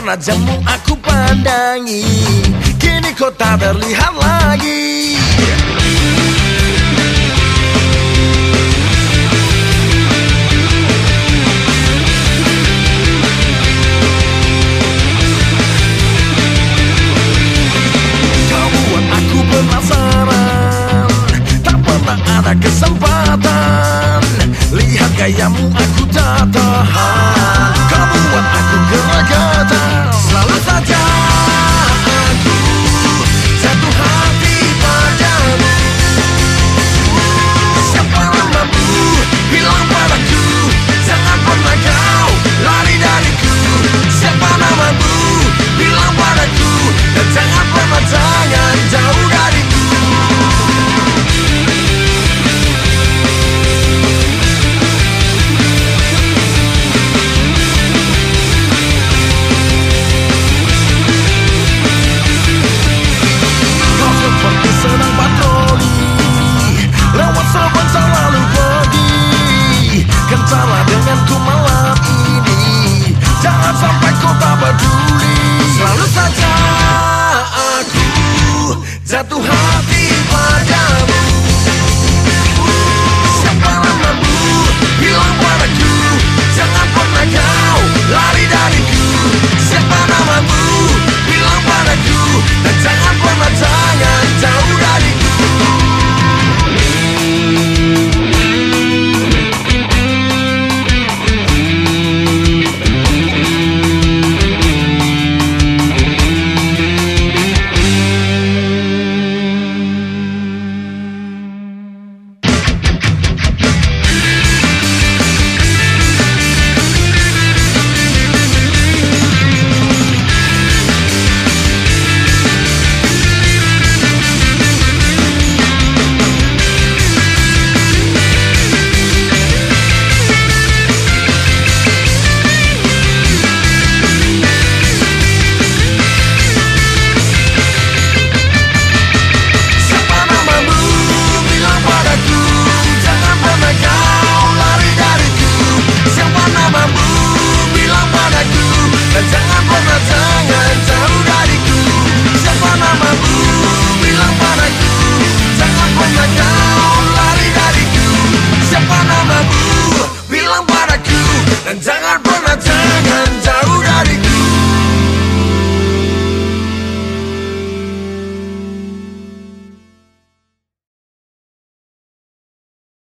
Wajahmu aku pandangi Kini kau tak terlihat lagi. Kau buat aku penasaran Tak pernah ada kesempatan. Lihat gayamu aku tak tahan